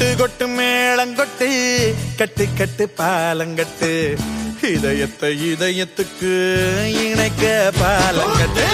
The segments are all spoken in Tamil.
கொட்டு கொட்டு மேளங்கொட்டு கட்டு கட்டு பாலங்கட்டு இதயத்தை இதயத்துக்கு இணைக்க பாலங்கட்டு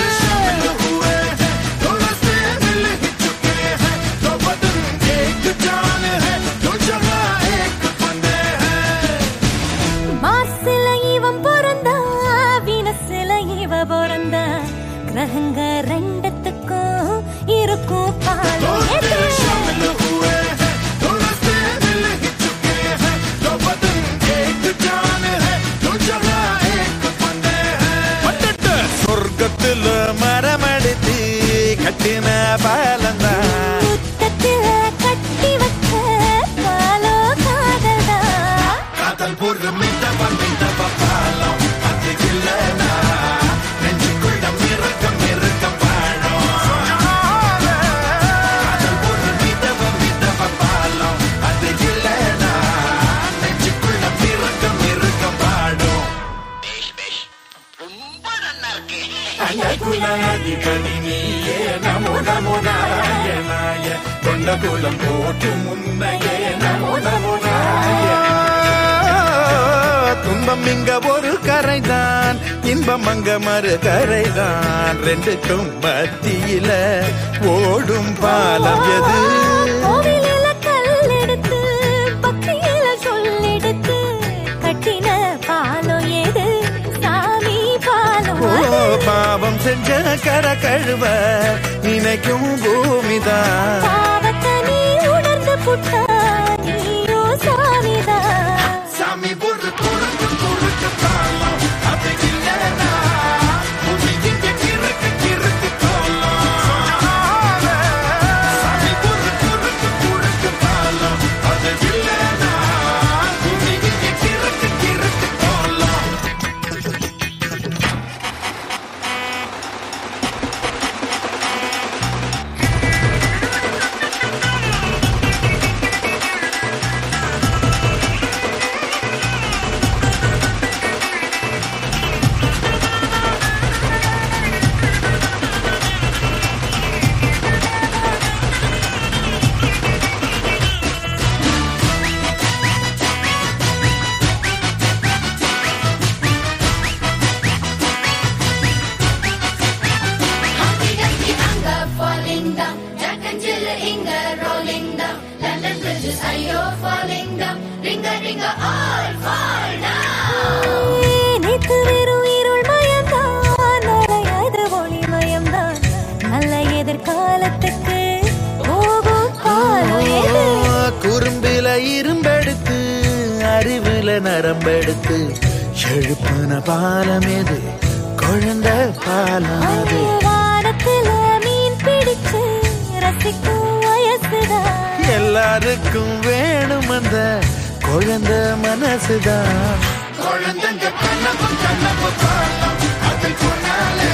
காதல் பூர்வம் மிதவ மிதவ பாலம் அது இல்லனா நெஞ்சுக்குள்ள இறக்கம் மிருகம் வாழும் காதல் பூர்வம் பண்ணித்த பப்பாலம் அது இல்லனா நெஞ்சுக்குள்ள மிருகம் மிருகம் வாழும் அழகுலாதிபதி நீயே நமோ நமோ நாயனாய கொண்ட குலம் போட்டு முன்னையே நமோ நமோ துன்பம் இங்க ஒரு கரைதான். இன்பம் அங்க மறு கரைதான். ரெண்டுக்கும் மத்தியில ஓடும் பாலம் எது. பாவம் செஞ்ச கர கழுவ நினைக்கும் பூமிதான். புட்டா Bridges are you falling down. Ringa ringa all fall down. நேத்து வெறும் இருள் மயம்தான் நடையாது ஒளி மயம்தான் நல்ல எதிர்காலத்துக்கு போகும் குறும்பில இரும்பெடுத்து அறிவுல நரம்பெடுத்து எழுப்புன பாலம் எது குழந்தை பாலம் அது வானத்துல மீன் பிடிச்சு ரசிக்கும் எல்லாருக்கும் வேணும் அந்த குழந்தை மனசுதான். குழந்தைங்க கண்ணப்பு கண்ணப்பு பாலம் அது சொன்னாலே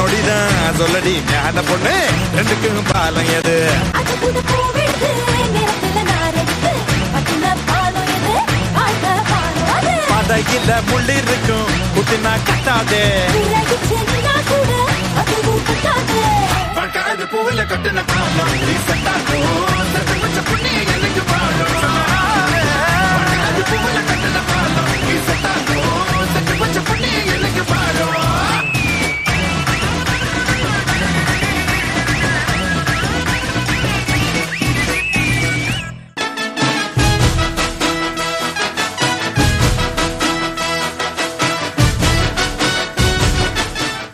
நொடிதான். சொல்லடி ஞான பொண்ணு ரெண்டுக்கும் பாலம் எது? அது புது பூவெடுத்து நிறத்துல நாரெடுத்து பட்டின பாலம் எது? வாழ்க்கை பாலம் அது. பதையில முள்ளி இருக்கும் குத்தினா கிட்டாதே ஊக்கத்தாது பூவில்